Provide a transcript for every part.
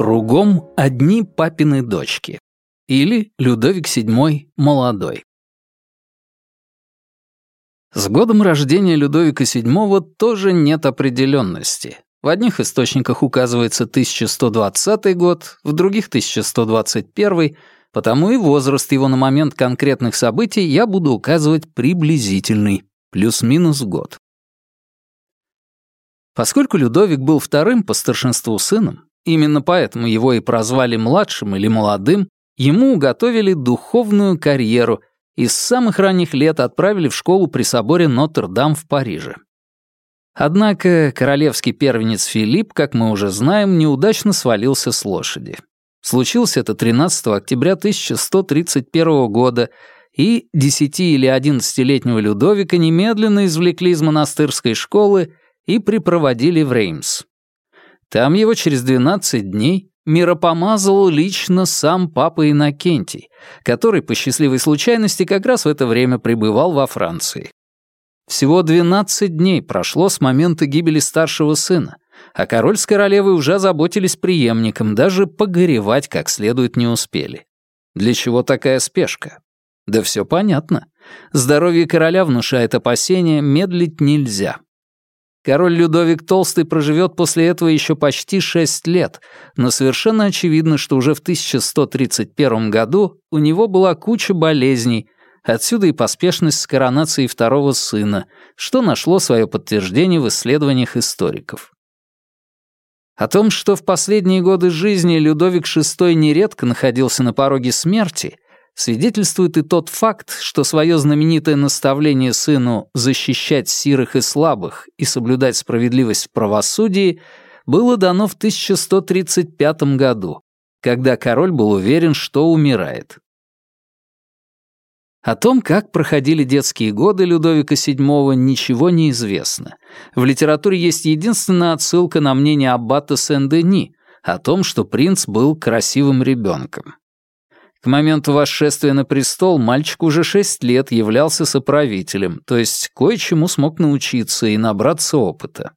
Кругом одни папины дочки. Или Людовик VII молодой. С годом рождения Людовика VII тоже нет определенности. В одних источниках указывается 1120 год, в других 1121, потому и возраст его на момент конкретных событий я буду указывать приблизительный, плюс-минус год. Поскольку Людовик был вторым по старшинству сыном, именно поэтому его и прозвали младшим или молодым, ему уготовили духовную карьеру и с самых ранних лет отправили в школу при соборе Нотр-Дам в Париже. Однако королевский первенец Филипп, как мы уже знаем, неудачно свалился с лошади. Случилось это 13 октября 1131 года, и 10- или 11-летнего Людовика немедленно извлекли из монастырской школы и припроводили в Реймс. Там его через 12 дней миропомазал лично сам папа Иннокентий, который по счастливой случайности как раз в это время пребывал во Франции. Всего 12 дней прошло с момента гибели старшего сына, а король с королевой уже заботились преемником, даже погоревать как следует не успели. Для чего такая спешка? Да все понятно. Здоровье короля внушает опасения, медлить нельзя. Король Людовик Толстый проживет после этого еще почти шесть лет, но совершенно очевидно, что уже в 1131 году у него была куча болезней, отсюда и поспешность с коронацией второго сына, что нашло свое подтверждение в исследованиях историков. О том, что в последние годы жизни Людовик VI нередко находился на пороге смерти, свидетельствует и тот факт, что свое знаменитое наставление сыну защищать сирых и слабых и соблюдать справедливость в правосудии было дано в 1135 году, когда король был уверен, что умирает. О том, как проходили детские годы Людовика VII, ничего не известно. В литературе есть единственная отсылка на мнение аббата Сен-Дени о том, что принц был красивым ребенком. К моменту восшествия на престол мальчик уже шесть лет являлся соправителем, то есть кое-чему смог научиться и набраться опыта.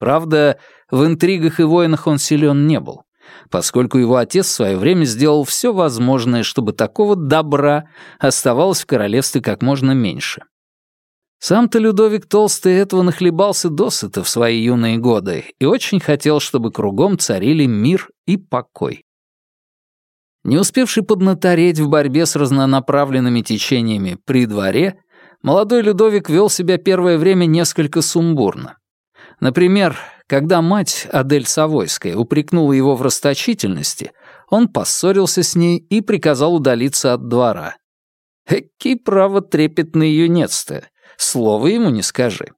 Правда, в интригах и войнах он силен не был, поскольку его отец в свое время сделал все возможное, чтобы такого добра оставалось в королевстве как можно меньше. Сам-то Людовик Толстый этого нахлебался досыта в свои юные годы и очень хотел, чтобы кругом царили мир и покой. Не успевший поднатореть в борьбе с разнонаправленными течениями при дворе, молодой Людовик вел себя первое время несколько сумбурно. Например, когда мать, Адель Савойская, упрекнула его в расточительности, он поссорился с ней и приказал удалиться от двора. Экий право трепетный юнец-то, слова ему не скажи.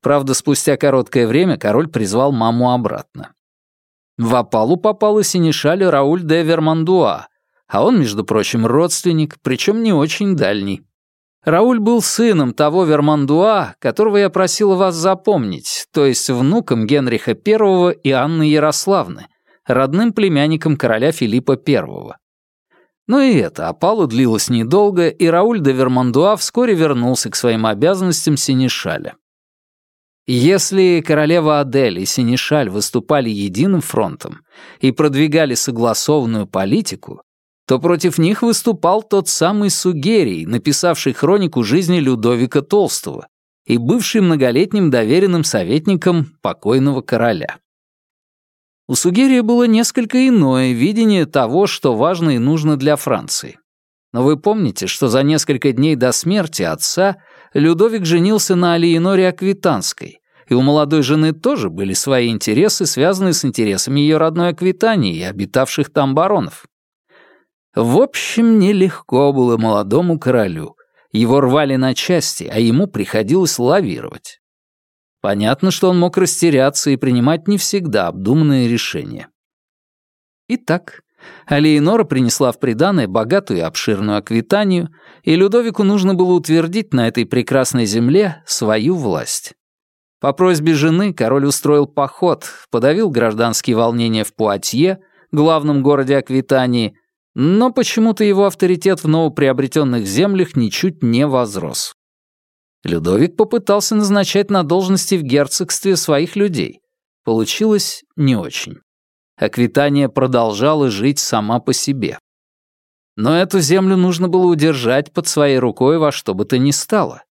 Правда, спустя короткое время король призвал маму обратно. В опалу попал и Рауль де Вермандуа, а он, между прочим, родственник, причем не очень дальний. Рауль был сыном того Вермандуа, которого я просила вас запомнить, то есть внуком Генриха I и Анны Ярославны, родным племянником короля Филиппа I. Но и это опалу длилось недолго, и Рауль де Вермандуа вскоре вернулся к своим обязанностям синешаля. Если королева Адель и Синишаль выступали единым фронтом и продвигали согласованную политику, то против них выступал тот самый Сугерий, написавший хронику жизни Людовика Толстого и бывший многолетним доверенным советником покойного короля. У Сугерия было несколько иное видение того, что важно и нужно для Франции. Но вы помните, что за несколько дней до смерти отца Людовик женился на Алиеноре Аквитанской, и у молодой жены тоже были свои интересы, связанные с интересами ее родной Аквитании и обитавших там баронов. В общем, нелегко было молодому королю. Его рвали на части, а ему приходилось лавировать. Понятно, что он мог растеряться и принимать не всегда обдуманные решения. Итак, Алиенора принесла в приданое богатую и обширную аквитанию, и Людовику нужно было утвердить на этой прекрасной земле свою власть. По просьбе жены король устроил поход, подавил гражданские волнения в Пуатье, главном городе Аквитании, но почему-то его авторитет в новоприобретенных землях ничуть не возрос. Людовик попытался назначать на должности в герцогстве своих людей. Получилось не очень. Аквитания продолжала жить сама по себе. Но эту землю нужно было удержать под своей рукой во что бы то ни стало.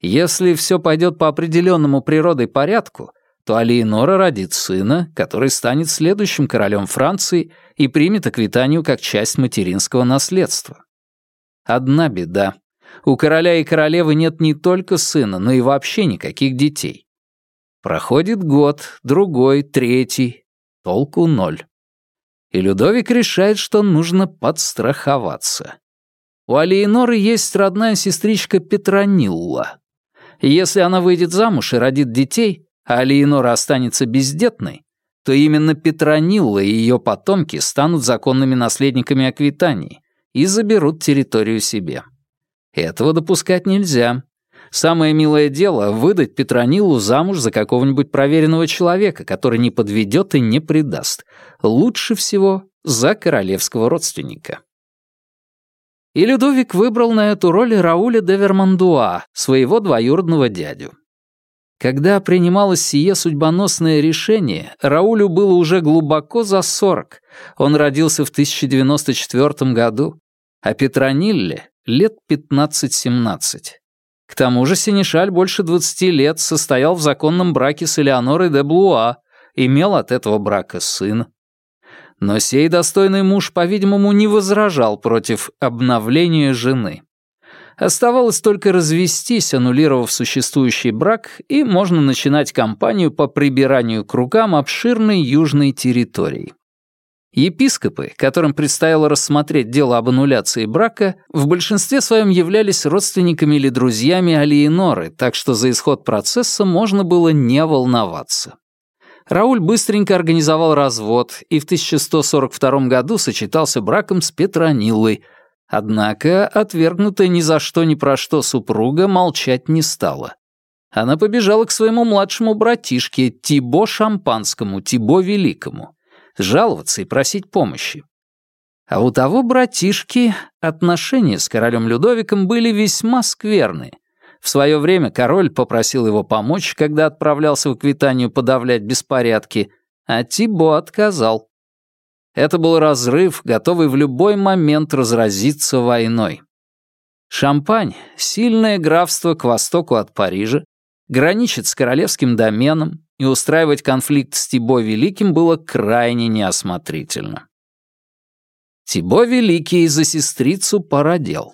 Если все пойдет по определенному природой порядку, то Алиенора родит сына, который станет следующим королем Франции и примет Аквитанию как часть материнского наследства. Одна беда. У короля и королевы нет не только сына, но и вообще никаких детей. Проходит год, другой, третий. Толку ноль. И Людовик решает, что нужно подстраховаться. У Алиеноры есть родная сестричка Петронилла. Если она выйдет замуж и родит детей, а Алиенора останется бездетной, то именно Петронилла и ее потомки станут законными наследниками Аквитании и заберут территорию себе. Этого допускать нельзя. Самое милое дело — выдать Петронилу замуж за какого-нибудь проверенного человека, который не подведет и не предаст. Лучше всего за королевского родственника. И Людовик выбрал на эту роль Рауля де Вермандуа, своего двоюродного дядю. Когда принималось сие судьбоносное решение, Раулю было уже глубоко за сорок. Он родился в 1094 году, а Петронилле — лет 15-17. К тому же Синишаль больше 20 лет состоял в законном браке с Элеонорой де Блуа, имел от этого брака сына. Но сей достойный муж, по-видимому, не возражал против обновления жены. Оставалось только развестись, аннулировав существующий брак, и можно начинать кампанию по прибиранию к рукам обширной южной территории. Епископы, которым предстояло рассмотреть дело об аннуляции брака, в большинстве своем являлись родственниками или друзьями Алиеноры, так что за исход процесса можно было не волноваться. Рауль быстренько организовал развод и в 1142 году сочетался браком с Петрониллой, однако отвергнутая ни за что ни про что супруга молчать не стала. Она побежала к своему младшему братишке Тибо Шампанскому, Тибо Великому — жаловаться и просить помощи. А у того братишки отношения с королем Людовиком были весьма скверные. В свое время король попросил его помочь, когда отправлялся в Аквитанию подавлять беспорядки, а Тибо отказал. Это был разрыв, готовый в любой момент разразиться войной. Шампань, сильное графство к востоку от Парижа, граничит с королевским доменом, и устраивать конфликт с Тибо Великим было крайне неосмотрительно. Тибо Великий за сестрицу породел.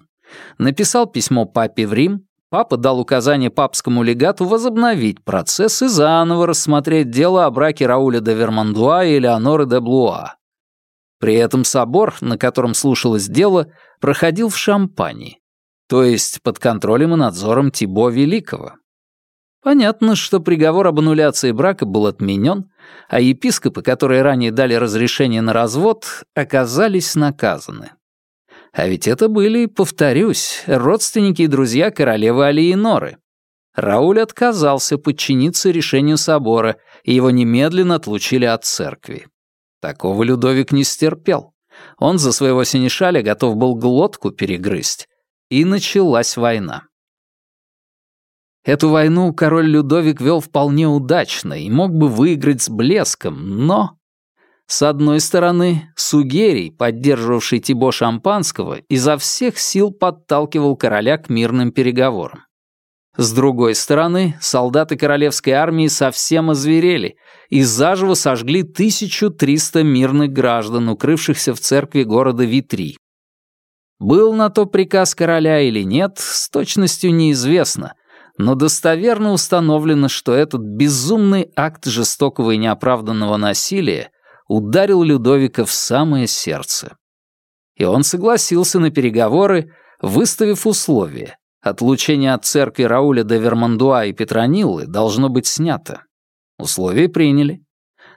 Написал письмо папе в Рим, папа дал указание папскому легату возобновить процесс и заново рассмотреть дело о браке Рауля де Вермандуа и Элеоноры де Блуа. При этом собор, на котором слушалось дело, проходил в Шампании, то есть под контролем и надзором Тибо Великого. Понятно, что приговор об аннуляции брака был отменен, а епископы, которые ранее дали разрешение на развод, оказались наказаны. А ведь это были, повторюсь, родственники и друзья королевы Алиеноры. Рауль отказался подчиниться решению собора, и его немедленно отлучили от церкви. Такого Людовик не стерпел. Он за своего синешаля готов был глотку перегрызть. И началась война. Эту войну король Людовик вел вполне удачно и мог бы выиграть с блеском, но... С одной стороны, Сугерий, поддерживавший Тибо Шампанского, изо всех сил подталкивал короля к мирным переговорам. С другой стороны, солдаты королевской армии совсем озверели и заживо сожгли 1300 мирных граждан, укрывшихся в церкви города Витри. Был на то приказ короля или нет, с точностью неизвестно — но достоверно установлено, что этот безумный акт жестокого и неоправданного насилия ударил Людовика в самое сердце. И он согласился на переговоры, выставив условие. Отлучение от церкви Рауля де Вермандуа и Петрониллы должно быть снято. Условия приняли.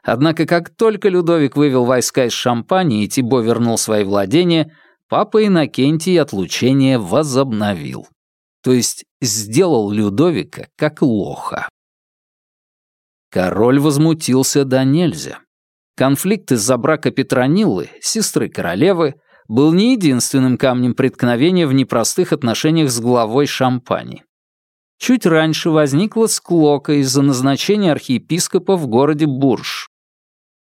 Однако как только Людовик вывел войска из Шампании и Тибо вернул свои владения, папа Иннокентий отлучение возобновил то есть сделал Людовика как лоха. Король возмутился до нельзя. Конфликт из-за брака Петрониллы, сестры королевы, был не единственным камнем преткновения в непростых отношениях с главой Шампани. Чуть раньше возникла склока из-за назначения архиепископа в городе Бурж.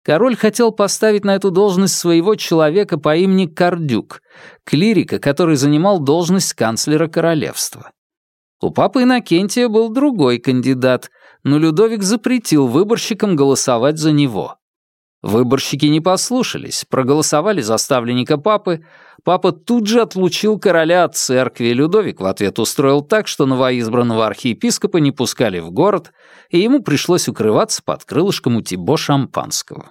Король хотел поставить на эту должность своего человека по имени Кардюк, клирика, который занимал должность канцлера королевства. У папы Иннокентия был другой кандидат, но Людовик запретил выборщикам голосовать за него. Выборщики не послушались, проголосовали за ставленника папы. Папа тут же отлучил короля от церкви, Людовик в ответ устроил так, что новоизбранного архиепископа не пускали в город, и ему пришлось укрываться под крылышком у Тибо Шампанского.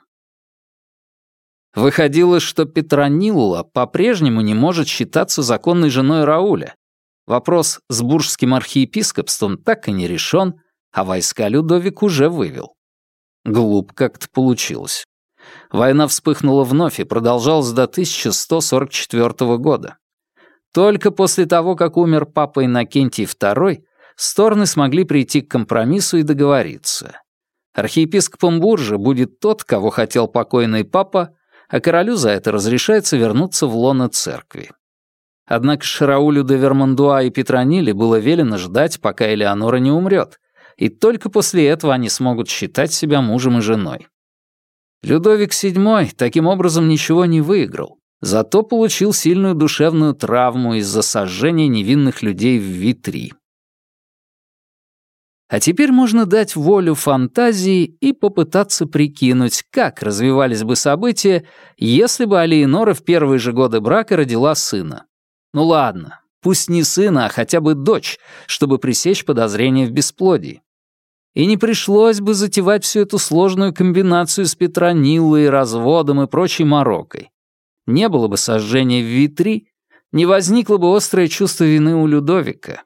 Выходило, что Петронилла по-прежнему не может считаться законной женой Рауля. Вопрос с буржским архиепископством так и не решен, а войска Людовик уже вывел. Глуп как-то получилось. Война вспыхнула вновь и продолжалась до 1144 года. Только после того, как умер папа Иннокентий II, стороны смогли прийти к компромиссу и договориться. Архиепископом Буржа будет тот, кого хотел покойный папа, а королю за это разрешается вернуться в лоно церкви. Однако Шараулю де Вермандуа и Петрониле было велено ждать, пока Элеонора не умрет, и только после этого они смогут считать себя мужем и женой. Людовик VII таким образом ничего не выиграл, зато получил сильную душевную травму из-за сожжения невинных людей в Витри. А теперь можно дать волю фантазии и попытаться прикинуть, как развивались бы события, если бы Алиенора в первые же годы брака родила сына. Ну ладно, пусть не сына, а хотя бы дочь, чтобы пресечь подозрения в бесплодии. И не пришлось бы затевать всю эту сложную комбинацию с Петрониллой, разводом и прочей морокой. Не было бы сожжения в Витри, не возникло бы острое чувство вины у Людовика.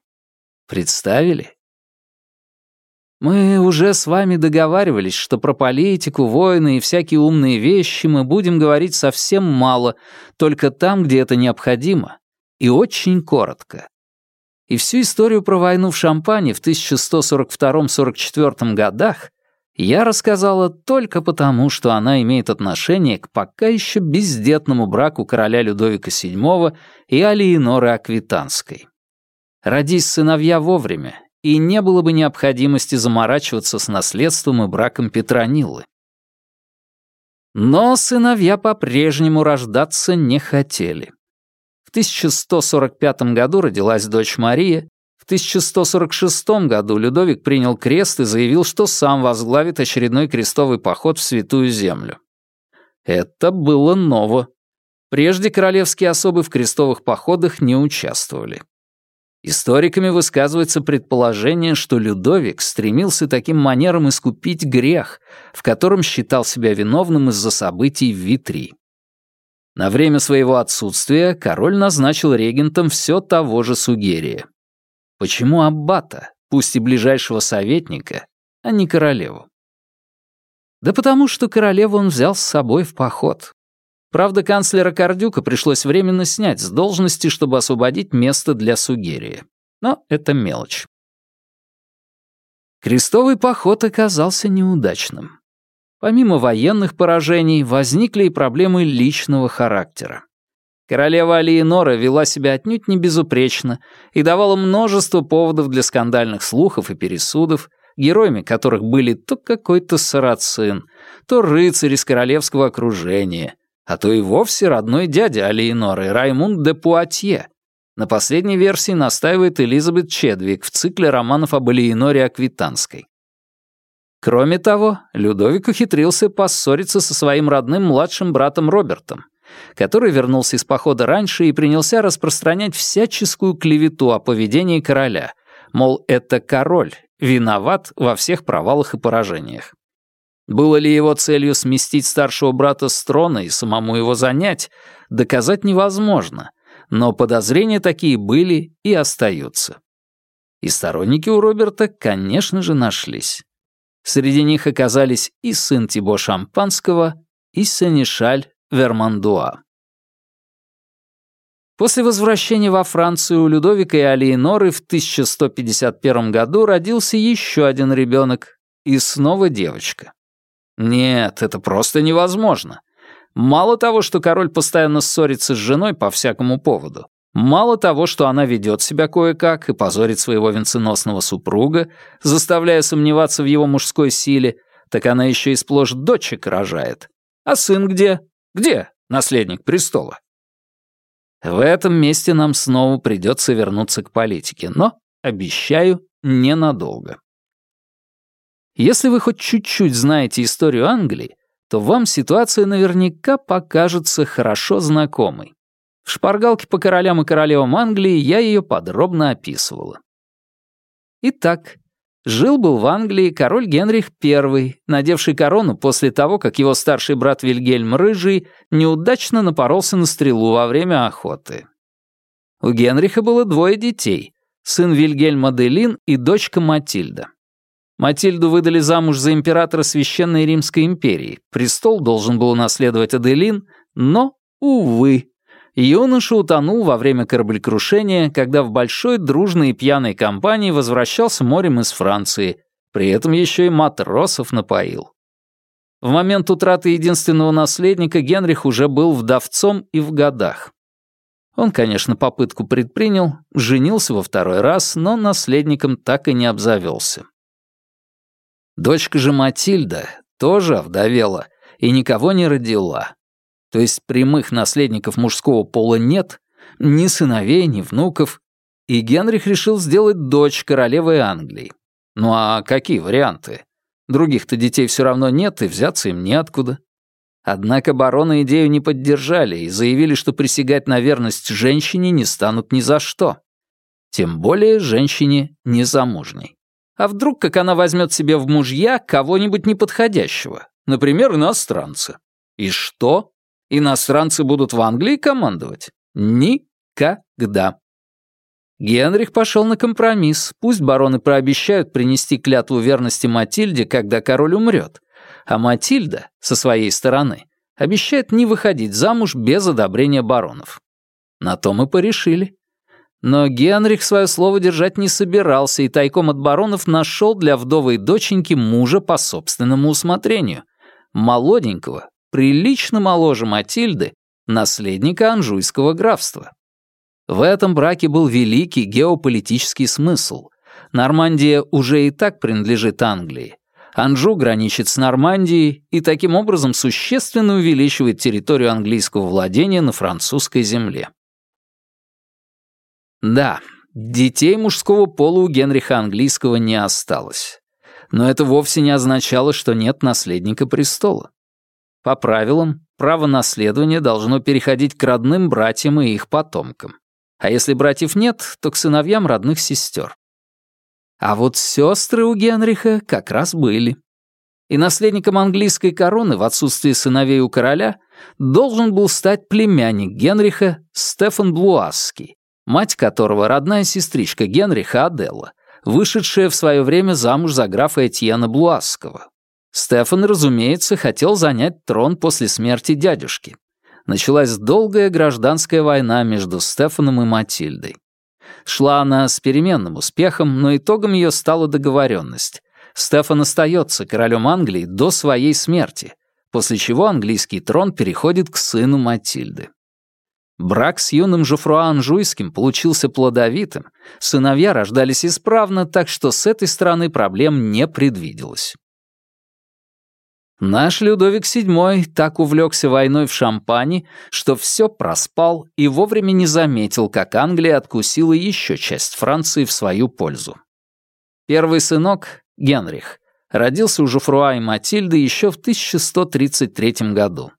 Представили? Мы уже с вами договаривались, что про политику, войны и всякие умные вещи мы будем говорить совсем мало, только там, где это необходимо, и очень коротко и всю историю про войну в Шампане в 1142-44 годах я рассказала только потому, что она имеет отношение к пока еще бездетному браку короля Людовика VII и Алиеноры Аквитанской. Родись сыновья вовремя, и не было бы необходимости заморачиваться с наследством и браком Петронилы. Но сыновья по-прежнему рождаться не хотели. В 1145 году родилась дочь Мария, в 1146 году Людовик принял крест и заявил, что сам возглавит очередной крестовый поход в Святую Землю. Это было ново. Прежде королевские особы в крестовых походах не участвовали. Историками высказывается предположение, что Людовик стремился таким манером искупить грех, в котором считал себя виновным из-за событий в Витри. На время своего отсутствия король назначил регентом все того же Сугерия. Почему аббата, пусть и ближайшего советника, а не королеву? Да потому что королеву он взял с собой в поход. Правда, канцлера Кордюка пришлось временно снять с должности, чтобы освободить место для Сугерия. Но это мелочь. Крестовый поход оказался неудачным. Помимо военных поражений, возникли и проблемы личного характера. Королева Алиенора вела себя отнюдь не безупречно и давала множество поводов для скандальных слухов и пересудов, героями которых были то какой-то сарацин, то рыцарь из королевского окружения, а то и вовсе родной дядя Алиеноры, Раймунд де Пуатье. На последней версии настаивает Элизабет Чедвик в цикле романов об Алиеноре Аквитанской. Кроме того, Людовик ухитрился поссориться со своим родным младшим братом Робертом, который вернулся из похода раньше и принялся распространять всяческую клевету о поведении короля, мол, это король, виноват во всех провалах и поражениях. Было ли его целью сместить старшего брата с трона и самому его занять, доказать невозможно, но подозрения такие были и остаются. И сторонники у Роберта, конечно же, нашлись. Среди них оказались и сын Тибо Шампанского, и Сенешаль Вермандуа. После возвращения во Францию у Людовика и Алиеноры в 1151 году родился еще один ребенок, и снова девочка. Нет, это просто невозможно. Мало того, что король постоянно ссорится с женой по всякому поводу, Мало того, что она ведет себя кое-как и позорит своего венценосного супруга, заставляя сомневаться в его мужской силе, так она еще и сплошь дочек рожает. А сын где? Где наследник престола? В этом месте нам снова придется вернуться к политике, но, обещаю, ненадолго. Если вы хоть чуть-чуть знаете историю Англии, то вам ситуация наверняка покажется хорошо знакомой. В шпаргалке по королям и королевам Англии я ее подробно описывала. Итак, жил-был в Англии король Генрих I, надевший корону после того, как его старший брат Вильгельм Рыжий неудачно напоролся на стрелу во время охоты. У Генриха было двое детей — сын Вильгельма Делин и дочка Матильда. Матильду выдали замуж за императора Священной Римской империи. Престол должен был унаследовать Аделин, но, увы, юноша утонул во время кораблекрушения, когда в большой дружной и пьяной компании возвращался морем из Франции, при этом еще и матросов напоил. В момент утраты единственного наследника Генрих уже был вдовцом и в годах. Он, конечно, попытку предпринял, женился во второй раз, но наследником так и не обзавелся. Дочка же Матильда тоже овдовела и никого не родила. То есть прямых наследников мужского пола нет, ни сыновей, ни внуков, и Генрих решил сделать дочь королевы Англии. Ну а какие варианты? Других-то детей все равно нет, и взяться им неоткуда. Однако бароны идею не поддержали и заявили, что присягать на верность женщине не станут ни за что. Тем более женщине незамужней. А вдруг, как она возьмет себе в мужья кого-нибудь неподходящего, например, иностранца? И что? Иностранцы будут в Англии командовать? Никогда. Генрих пошел на компромисс. Пусть бароны прообещают принести клятву верности Матильде, когда король умрет. А Матильда, со своей стороны, обещает не выходить замуж без одобрения баронов. На то мы порешили. Но Генрих свое слово держать не собирался и тайком от баронов нашел для вдовой доченьки мужа по собственному усмотрению. Молоденького, прилично моложе Матильды, наследника Анжуйского графства. В этом браке был великий геополитический смысл. Нормандия уже и так принадлежит Англии. Анжу граничит с Нормандией и таким образом существенно увеличивает территорию английского владения на французской земле. Да, детей мужского пола у Генриха Английского не осталось. Но это вовсе не означало, что нет наследника престола. По правилам, право наследования должно переходить к родным братьям и их потомкам. А если братьев нет, то к сыновьям родных сестер. А вот сестры у Генриха как раз были. И наследником английской короны в отсутствие сыновей у короля должен был стать племянник Генриха Стефан Блуасский, мать которого родная сестричка Генриха Аделла, вышедшая в свое время замуж за графа Этьена Блуасского. Стефан, разумеется, хотел занять трон после смерти дядюшки. Началась долгая гражданская война между Стефаном и Матильдой. Шла она с переменным успехом, но итогом ее стала договоренность. Стефан остается королем Англии до своей смерти, после чего английский трон переходит к сыну Матильды. Брак с юным Жофруа Анжуйским получился плодовитым, сыновья рождались исправно, так что с этой стороны проблем не предвиделось. Наш Людовик VII так увлекся войной в Шампане, что все проспал и вовремя не заметил, как Англия откусила еще часть Франции в свою пользу. Первый сынок, Генрих, родился у Жофруа и Матильды еще в 1133 году.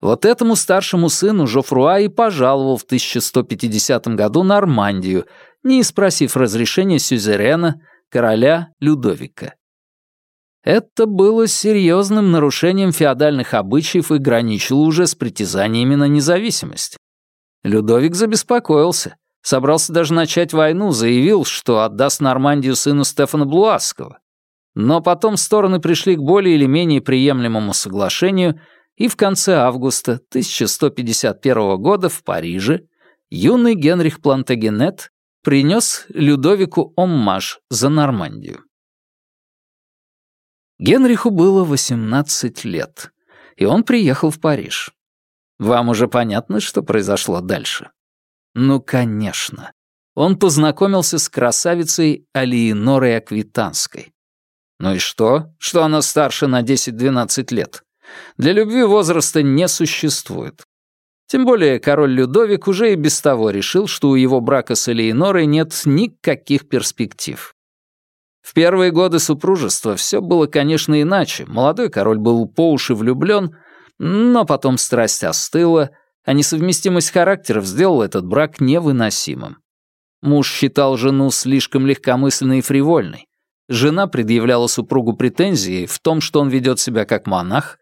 Вот этому старшему сыну Жофруа и пожаловал в 1150 году Нормандию, не спросив разрешения сюзерена, короля Людовика. Это было серьезным нарушением феодальных обычаев и граничило уже с притязаниями на независимость. Людовик забеспокоился, собрался даже начать войну, заявил, что отдаст Нормандию сыну Стефана Блуасского. Но потом стороны пришли к более или менее приемлемому соглашению — и в конце августа 1151 года в Париже юный Генрих Плантагенет принес Людовику оммаж за Нормандию. Генриху было 18 лет, и он приехал в Париж. Вам уже понятно, что произошло дальше? Ну, конечно. Он познакомился с красавицей Алиенорой Аквитанской. Ну и что, что она старше на 10-12 лет? Для любви возраста не существует. Тем более король Людовик уже и без того решил, что у его брака с Элеонорой нет никаких перспектив. В первые годы супружества все было, конечно, иначе. Молодой король был по уши влюблен, но потом страсть остыла, а несовместимость характеров сделала этот брак невыносимым. Муж считал жену слишком легкомысленной и фривольной. Жена предъявляла супругу претензии в том, что он ведет себя как монах,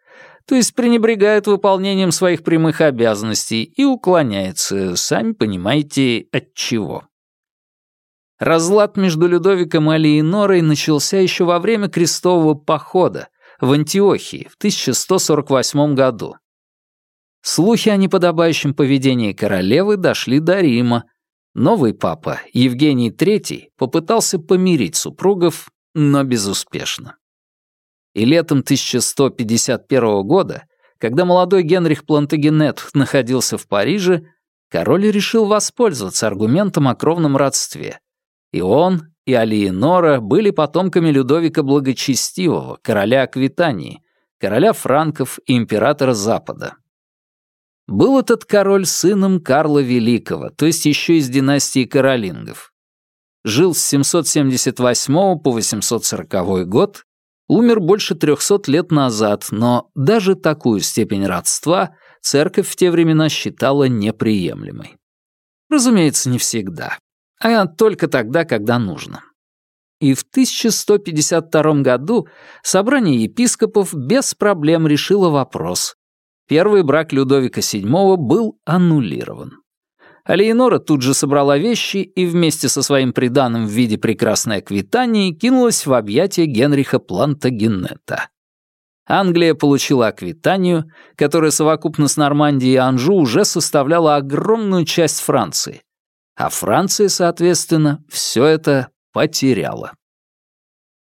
то есть пренебрегает выполнением своих прямых обязанностей и уклоняется, сами понимаете, от чего. Разлад между Людовиком и Алиенорой начался еще во время крестового похода в Антиохии в 1148 году. Слухи о неподобающем поведении королевы дошли до Рима. Новый папа, Евгений III, попытался помирить супругов, но безуспешно. И летом 1151 года, когда молодой Генрих Плантагенет находился в Париже, король решил воспользоваться аргументом о кровном родстве и он, и Алиенора были потомками Людовика Благочестивого, короля Аквитании, короля франков и императора Запада. Был этот король сыном Карла Великого, то есть еще из династии Каролингов. Жил с 778 по 840 год, умер больше 300 лет назад, но даже такую степень родства церковь в те времена считала неприемлемой. Разумеется, не всегда а только тогда, когда нужно. И в 1152 году собрание епископов без проблем решило вопрос. Первый брак Людовика VII был аннулирован. Алиенора тут же собрала вещи и вместе со своим приданым в виде прекрасной аквитании кинулась в объятия Генриха Плантагенета. Англия получила аквитанию, которая совокупно с Нормандией и Анжу уже составляла огромную часть Франции, а Франция, соответственно, все это потеряла.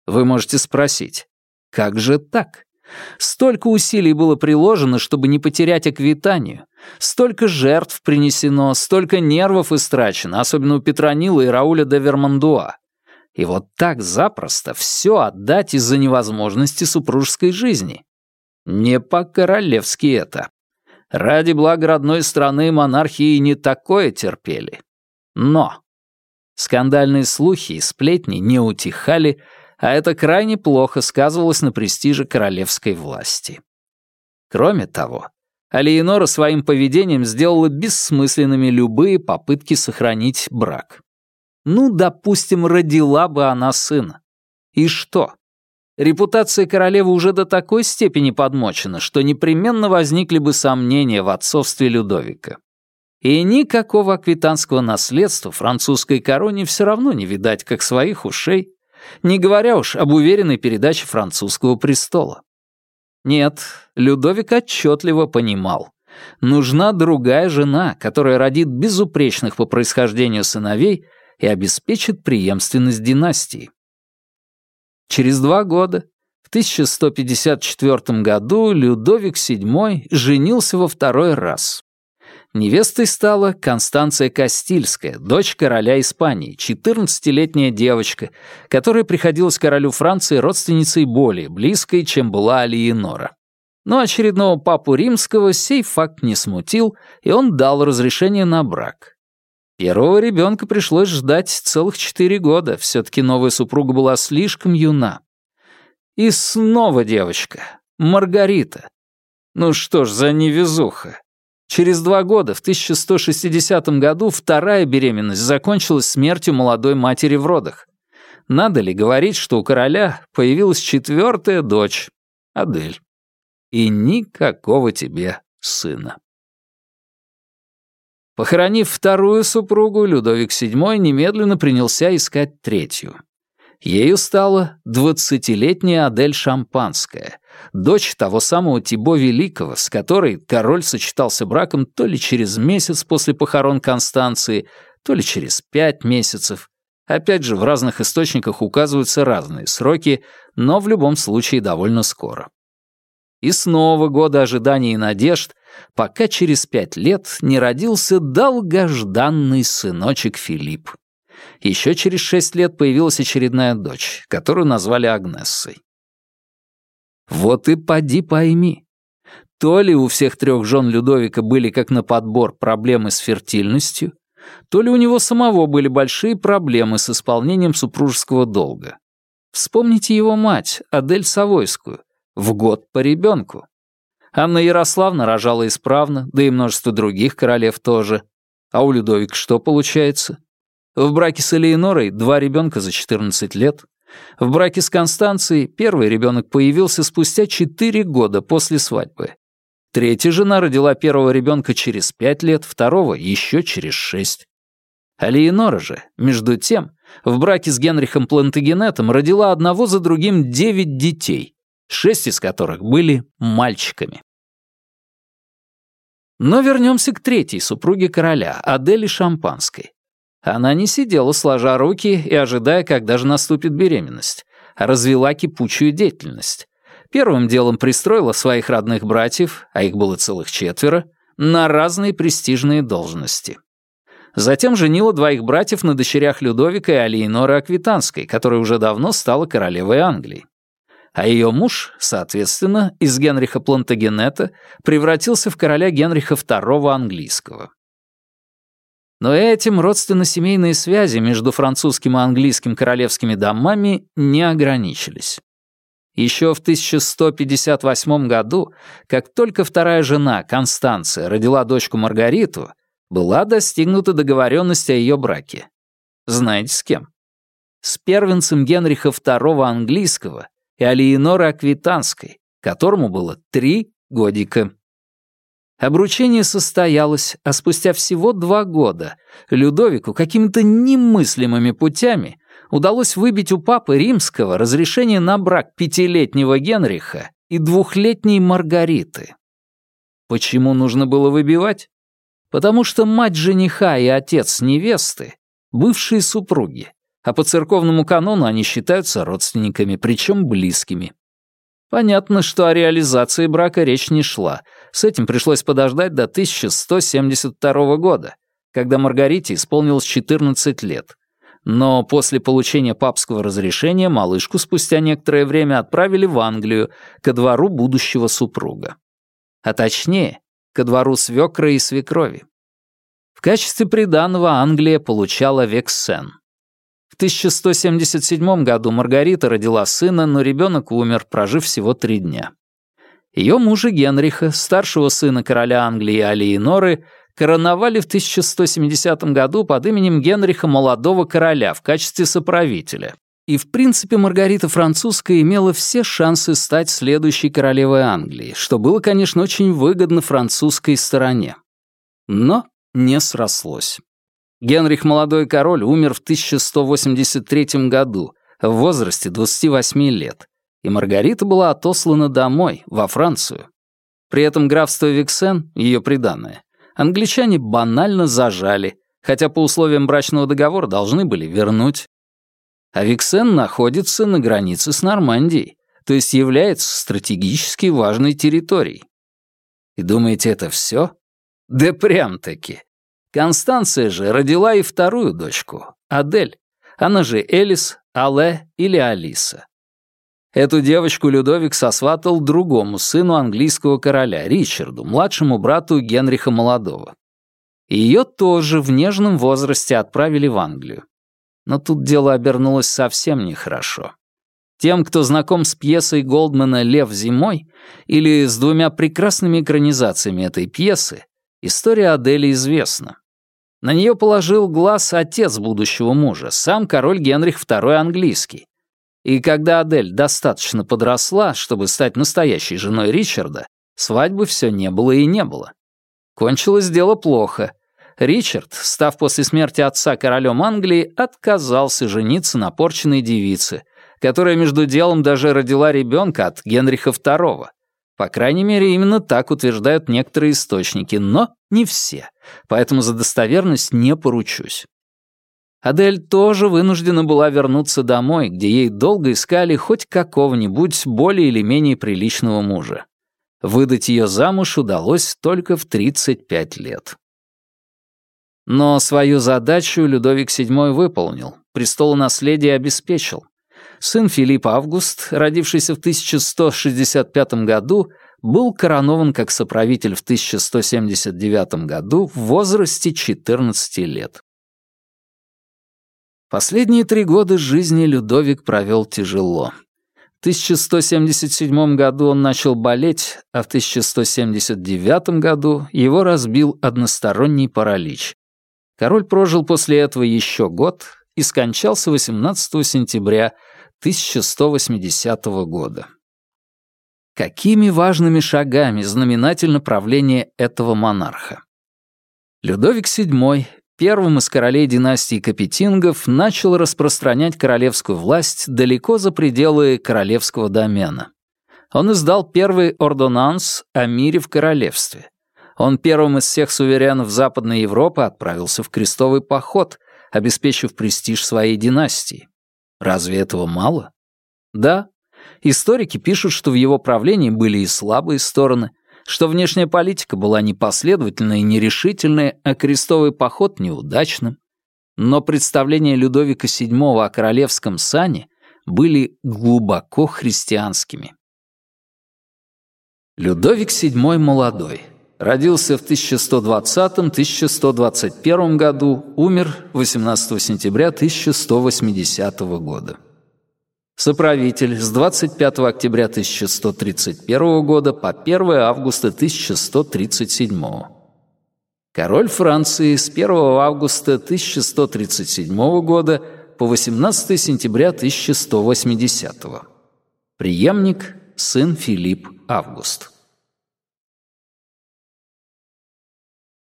Вы можете спросить, как же так? Столько усилий было приложено, чтобы не потерять Аквитанию, столько жертв принесено, столько нервов истрачено, особенно у Петронила и Рауля де Вермандуа. И вот так запросто все отдать из-за невозможности супружеской жизни. Не по-королевски это. Ради блага родной страны монархии не такое терпели. Но скандальные слухи и сплетни не утихали, а это крайне плохо сказывалось на престиже королевской власти. Кроме того, Алиенора своим поведением сделала бессмысленными любые попытки сохранить брак. Ну, допустим, родила бы она сына. И что? Репутация королевы уже до такой степени подмочена, что непременно возникли бы сомнения в отцовстве Людовика. И никакого аквитанского наследства французской короне все равно не видать, как своих ушей, не говоря уж об уверенной передаче французского престола. Нет, Людовик отчетливо понимал. Нужна другая жена, которая родит безупречных по происхождению сыновей и обеспечит преемственность династии. Через два года, в 1154 году, Людовик VII женился во второй раз. Невестой стала Констанция Кастильская, дочь короля Испании, 14-летняя девочка, которая приходилась королю Франции родственницей более близкой, чем была Алиенора. Но очередного папу римского сей факт не смутил, и он дал разрешение на брак. Первого ребенка пришлось ждать целых четыре года, все-таки новая супруга была слишком юна. И снова девочка, Маргарита. Ну что ж за невезуха. Через два года, в 1160 году, вторая беременность закончилась смертью молодой матери в родах. Надо ли говорить, что у короля появилась четвертая дочь, Адель. И никакого тебе сына. Похоронив вторую супругу, Людовик VII немедленно принялся искать третью. Ею стала двадцатилетняя Адель Шампанская, дочь того самого Тибо Великого, с которой король сочетался браком то ли через месяц после похорон Констанции, то ли через пять месяцев. Опять же, в разных источниках указываются разные сроки, но в любом случае довольно скоро. И снова годы ожиданий и надежд, пока через пять лет не родился долгожданный сыночек Филипп. Еще через шесть лет появилась очередная дочь, которую назвали Агнессой. Вот и поди пойми. То ли у всех трех жен Людовика были как на подбор проблемы с фертильностью, то ли у него самого были большие проблемы с исполнением супружеского долга. Вспомните его мать, Адель Савойскую, в год по ребенку. Анна Ярославна рожала исправно, да и множество других королев тоже. А у Людовика что получается? В браке с Элеонорой два ребенка за 14 лет. В браке с Констанцией первый ребенок появился спустя 4 года после свадьбы. Третья жена родила первого ребенка через 5 лет, второго еще через 6. А Леонора же, между тем, в браке с Генрихом Плантагенетом родила одного за другим девять детей, шесть из которых были мальчиками. Но вернемся к третьей супруге короля, Адели Шампанской. Она не сидела сложа руки и ожидая, когда же наступит беременность, а развела кипучую деятельность. Первым делом пристроила своих родных братьев, а их было целых четверо, на разные престижные должности. Затем женила двоих братьев на дочерях Людовика и Алиеноры Аквитанской, которая уже давно стала королевой Англии. А ее муж, соответственно, из Генриха Плантагенета превратился в короля Генриха II английского. Но этим родственно-семейные связи между французским и английским королевскими домами не ограничились. Еще в 1158 году, как только вторая жена, Констанция, родила дочку Маргариту, была достигнута договоренность о ее браке. Знаете с кем? С первенцем Генриха II английского и Алиеноры Аквитанской, которому было три годика. Обручение состоялось, а спустя всего два года Людовику какими-то немыслимыми путями удалось выбить у папы римского разрешение на брак пятилетнего Генриха и двухлетней Маргариты. Почему нужно было выбивать? Потому что мать жениха и отец невесты — бывшие супруги, а по церковному канону они считаются родственниками, причем близкими. Понятно, что о реализации брака речь не шла. С этим пришлось подождать до 1172 года, когда Маргарите исполнилось 14 лет. Но после получения папского разрешения малышку спустя некоторое время отправили в Англию, ко двору будущего супруга. А точнее, ко двору свекра и свекрови. В качестве приданого Англия получала Вексен. В 1177 году Маргарита родила сына, но ребенок умер, прожив всего три дня. Ее мужа Генриха, старшего сына короля Англии Алиеноры, короновали в 1170 году под именем Генриха Молодого Короля в качестве соправителя. И, в принципе, Маргарита Французская имела все шансы стать следующей королевой Англии, что было, конечно, очень выгодно французской стороне. Но не срослось. Генрих Молодой Король умер в 1183 году, в возрасте 28 лет, и Маргарита была отослана домой, во Францию. При этом графство Виксен, ее приданное, англичане банально зажали, хотя по условиям брачного договора должны были вернуть а Виксен находится на границе с Нормандией, то есть является стратегически важной территорией. И думаете, это все? Да прям-таки. Констанция же родила и вторую дочку, Адель. Она же Элис, Але или Алиса. Эту девочку Людовик сосватал другому сыну английского короля, Ричарду, младшему брату Генриха Молодого. Ее тоже в нежном возрасте отправили в Англию. Но тут дело обернулось совсем нехорошо. Тем, кто знаком с пьесой Голдмана «Лев зимой» или с двумя прекрасными экранизациями этой пьесы, история Адели известна. На нее положил глаз отец будущего мужа, сам король Генрих II английский. И когда Адель достаточно подросла, чтобы стать настоящей женой Ричарда, свадьбы все не было и не было. Кончилось дело плохо. Ричард, став после смерти отца королем Англии, отказался жениться на порченной девице, которая между делом даже родила ребенка от Генриха II. По крайней мере, именно так утверждают некоторые источники, но не все, поэтому за достоверность не поручусь. Адель тоже вынуждена была вернуться домой, где ей долго искали хоть какого-нибудь более или менее приличного мужа. Выдать ее замуж удалось только в 35 лет. Но свою задачу Людовик VII выполнил, престолонаследие обеспечил. Сын Филипп Август, родившийся в 1165 году, был коронован как соправитель в 1179 году в возрасте 14 лет. Последние три года жизни Людовик провел тяжело. В 1177 году он начал болеть, а в 1179 году его разбил односторонний паралич. Король прожил после этого еще год и скончался 18 сентября 1180 года. Какими важными шагами знаменательно правление этого монарха? Людовик VII, первым из королей династии Капетингов, начал распространять королевскую власть далеко за пределы королевского домена. Он издал первый ордонанс о мире в королевстве. Он первым из всех суверенов Западной Европы отправился в крестовый поход, обеспечив престиж своей династии. Разве этого мало? Да. Историки пишут, что в его правлении были и слабые стороны, что внешняя политика была непоследовательной и нерешительной, а крестовый поход неудачным. Но представления Людовика VII о королевском сане были глубоко христианскими. Людовик VII молодой. Родился в 1120-1121 году, умер 18 сентября 1180 года. Соправитель с 25 октября 1131 года по 1 августа 1137. Король Франции с 1 августа 1137 года по 18 сентября 1180. Приемник сын Филипп Август.